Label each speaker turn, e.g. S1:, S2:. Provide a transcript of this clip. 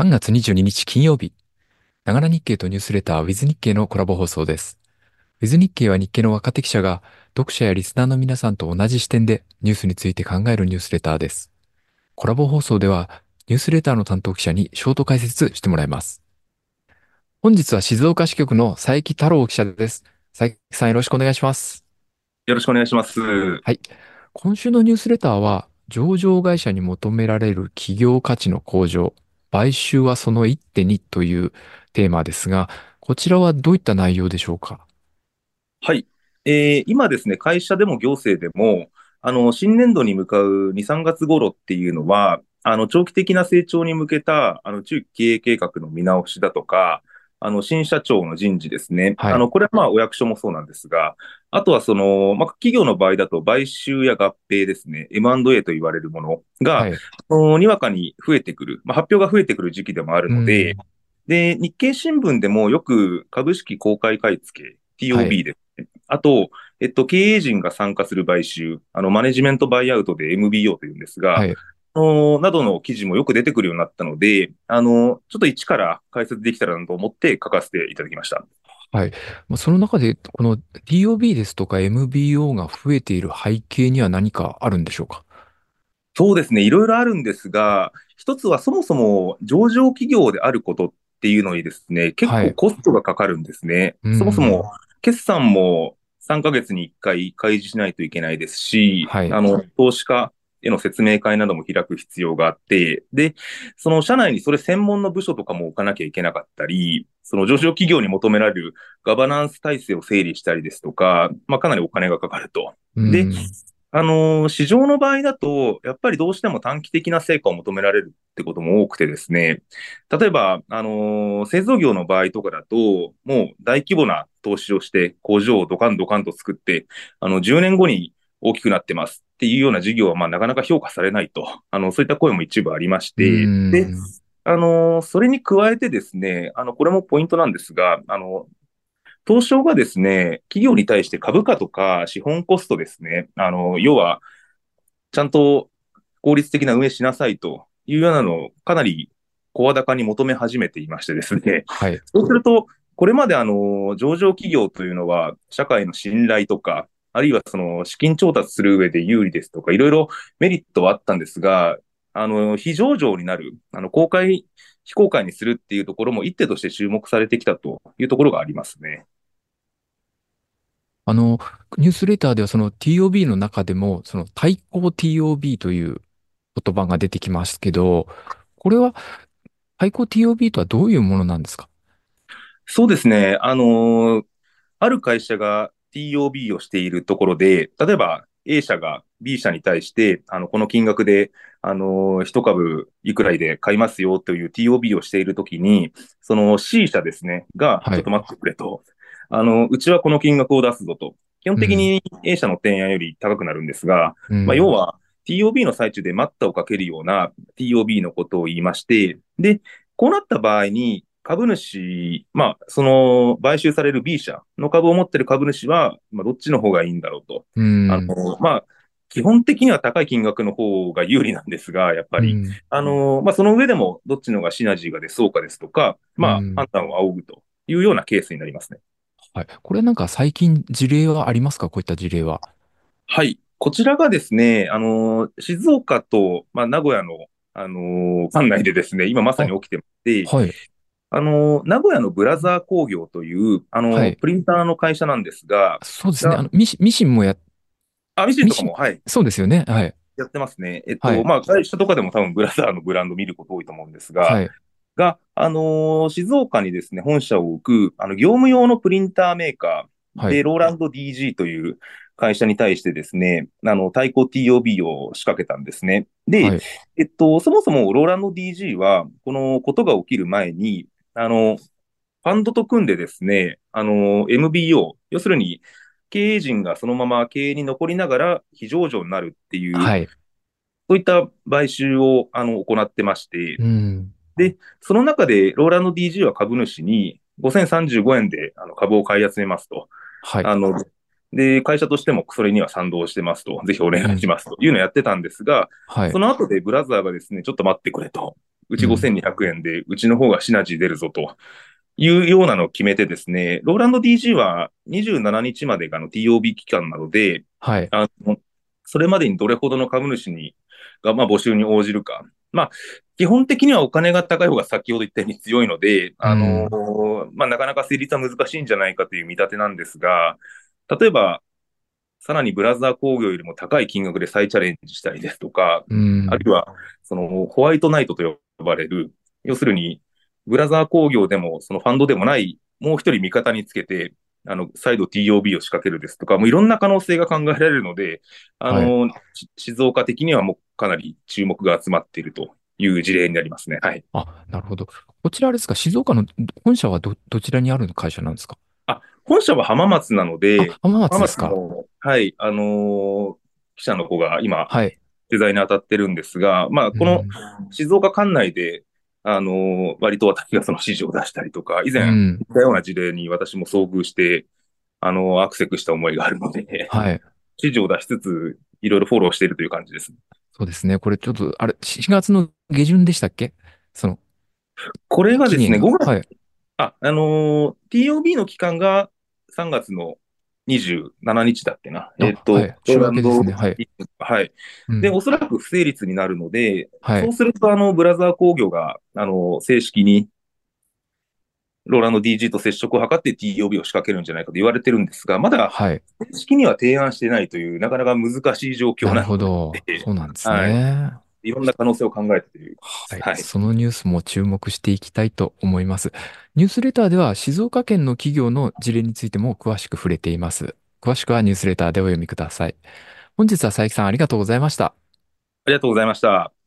S1: 3月22日金曜日、ながら日経とニュースレター With 日経のコラボ放送です。With 日経は日経の若手記者が読者やリスナーの皆さんと同じ視点でニュースについて考えるニュースレターです。コラボ放送ではニュースレターの担当記者にショート解説してもらいます。本日は静岡支局の佐伯太郎記者です。佐伯さんよろしくお願いします。
S2: よろしくお願いします。
S1: 今週のニュースレターは上場会社に求められる企業価値の向上、買収はその一手にというテーマですが、こちらはどういった内容でしょうか？
S2: はい。えー今ですね、会社でも行政でも、あの、新年度に向かう2、3月頃っていうのは、あの、長期的な成長に向けた、あの、中期経営計画の見直しだとか、あの、新社長の人事ですね。
S1: はい
S2: あの、これはまあ、お役所もそうなんですが、あとはその、まあ、企業の場合だと、買収や合併ですね、M&A と言われるものが、
S1: はい。
S2: あのにわかに増えてくる、まあ、発表が増えてくる時期でもあるので、
S1: うん
S2: で、日経新聞でもよく株式公開買い付け、TOB ですね。あと、えっと、経営陣が参加する買収、あの、マネジメントバイアウトで MBO というんですが、のなどの記事もよく出てくるようになったので、あの、ちょっと一から解説できたらなと思って書かせていただきました。
S1: まあその中で、この TOB ですとか MBO が増えている背景には何かあるんでしょうか？
S2: そうですね、いろいろあるんですが、一つはそもそも上場企業であることっていうのにですね、結
S1: はい。
S2: 構コストがかかるんですね。
S1: うん。
S2: そもそも決算も3ヶ月に1回開示しないといけないですし、
S1: はい。
S2: あの、投資家への説明会なども開く必要があって、で、その社内にそれ専門の部署とかも置かなきゃいけなかったり、その上場企業に求められるガバナンス体制を整理したりですとか、まあかなりお金がかかると。で
S1: うん
S2: あのー市場の場合だと、やっぱりどうしても短期的な成果を求められるってことも多くてですね、例えば、あのー製造業の場合とかだと、もう大規模な投資をして工場をドカンドカンと作って、あの、10年後に大きくなってますっていうような事業は、まあ、なかなか評価されないと、あの、そういった声も一部ありまして、
S1: うん。
S2: で、あのーそれに加えてですね、あの、これもポイントなんですが、あの、東証がですね、企業に対して株価とか資本コストですね、あの、要は、ちゃんと効率的な運営しなさいというようなのをかなり声高に求め始めていましてですね、
S1: はい。
S2: そうすると、これまであの、上場企業というのは、社会の信頼とか、あるいはその資金調達する上で有利ですとか、いろいろメリットはあったんですが、あの、非上場になる、あの、公開、非公開にするっていうところも一手として注目されてきたというところがありますね。
S1: あの、ニュースレターではその TOB の中でも、その対抗 TOB という言葉が出てきますけど、これは対抗 TOB とはどういうものなんですか？
S2: そうですね。あのある会社が TOB をしているところで、例えば A 社が B 社に対して、あの、この金額で、あの一株いくらいで買いますよという TOB をしているときに、その C 社ですね、が、
S1: はい
S2: ちょっと待ってくれと。あの、うちはこの金額を出すぞと。基本的に A 社の提案より高くなるんですが、
S1: うん
S2: まあ、要は TOB の最中で待ったをかけるような TOB のことを言いまして、で、こうなった場合に株主、まあ、その買収される B 社の株を持ってる株主は、まあ、どっちの方がいいんだろうと。
S1: うん
S2: あの、まあ、基本的には高い金額の方が有利なんですが、やっぱり。
S1: うん
S2: あの、まあ、その上でもどっちの方がシナジーが出そうかですとか、まあ、
S1: うん
S2: 判断を仰ぐというようなケースになりますね。
S1: はい。これなんか最近事例はありますか？こういった事例は。
S2: はい。こちらがですね、あの、静岡と、まあ、名古屋の、あの、管内でですね、今まさに起きてまして、
S1: はい。
S2: あの、名古屋のブラザー工業という、あの、
S1: はい
S2: プリンターの会社なんですが、
S1: そうですね。
S2: あ
S1: の、ミシミシンもや、
S2: あ、ミシンとかも、はい、
S1: そうですよね。はい。
S2: やってますね。えっと、
S1: はい
S2: まあ、会社とかでも多分ブラザーのブランド見ること多いと思うんですが、
S1: はい。
S2: が、あのー静岡にですね、本社を置く、あの、業務用のプリンターメーカーで、
S1: はい。
S2: ローランド DG という会社に対してですね、あの、対抗 TOB を仕掛けたんですね。で、
S1: はい。
S2: えっと、そもそもローランド DG は、このことが起きる前に、あの、ファンドと組んでですね、あの、MBO、要するに、経営陣がそのまま経営に残りながら非上場になるっていう、
S1: はい。
S2: そういった買収を、あの、行ってまして、
S1: うん。
S2: その中で、ローランド DG は株主に5035円であの株を買い集めますと。
S1: はい。
S2: あの、で、会社としてもそれには賛同してますと。ぜひお願いしますというのをやってたんですが、
S1: はい
S2: そ。の後でブラザーがですね、ちょっと待ってくれと。うち
S1: うん。
S2: 5200円で、うちの方がシナジー出るぞというようなのを決めてですね、ローランド DG は27日までがあの TOB 期間なので、
S1: はい。
S2: あの、それまでにどれほどの株主に、が、まあ、募集に応じるか。まあ、基本的にはお金が高い方が先ほど言ったように強いので、
S1: う
S2: あの
S1: ん。
S2: まあ、なかなか成立は難しいんじゃないかという見立てなんですが、例えば、さらにブラザー工業よりも高い金額で再チャレンジしたりですとか、
S1: うん。
S2: あるいは、その、ホワイトナイトと呼ばれる、要するに、ブラザー工業でも、そのファンドでもない、もう一人味方につけて、あの、再度 TOB を仕掛けるですとか、もういろんな可能性が考えられるので、あ
S1: はい。
S2: の、静岡的にはもうかなり注目が集まっているという事例になりますね。はい。
S1: あ、なるほど。こちらあれですか、静岡の本社はど、どちらにある会社なんですか？
S2: あ、本社は浜松なの
S1: あ、
S2: で、
S1: 浜松
S2: 浜
S1: ですか？
S2: はい、あのー記者の子が今、
S1: はい。
S2: 取材に当たってるんですが、まあ、この
S1: うん。
S2: 静岡管内で、あの、割と私がその指示を出したりとか、以前、
S1: うん。
S2: 似たような事例に私も遭遇して、あの、アクセクした思いがあるので、
S1: はい。
S2: 指示を出しつつ、いろいろフォローしているという感じです。
S1: そうですね。これちょっと、あれ、4月の下旬でしたっけ？その、
S2: これがですね、
S1: 期限が。
S2: 5月、
S1: はい。
S2: あ、あのー TOB の期間が3月の27日だっけな。えっ
S1: あ、は
S2: と、
S1: い。週明けですね。はい。
S2: はい。で、
S1: うん。
S2: おそらく不成立になるので、
S1: はい。
S2: そうすると、あの、ブラザー工業が、あの、正式にローランド DG と接触を図って TOB を仕掛けるんじゃないかと言われてるんですが、まだ
S1: はい。
S2: 正式には提案してないという、なかなか難しい状況
S1: なる
S2: なの
S1: ほど。
S2: で、
S1: そうなんです
S2: はい。
S1: ね。
S2: いろんな可能性を考えてという。
S1: はい。
S2: はい。
S1: そのニュースも注目していきたいと思います。ニュースレターでは静岡県の企業の事例についても詳しく触れています。詳しくはニュースレターでお読みください。本日は佐伯さんありがとうございました。
S2: ありがとうございました。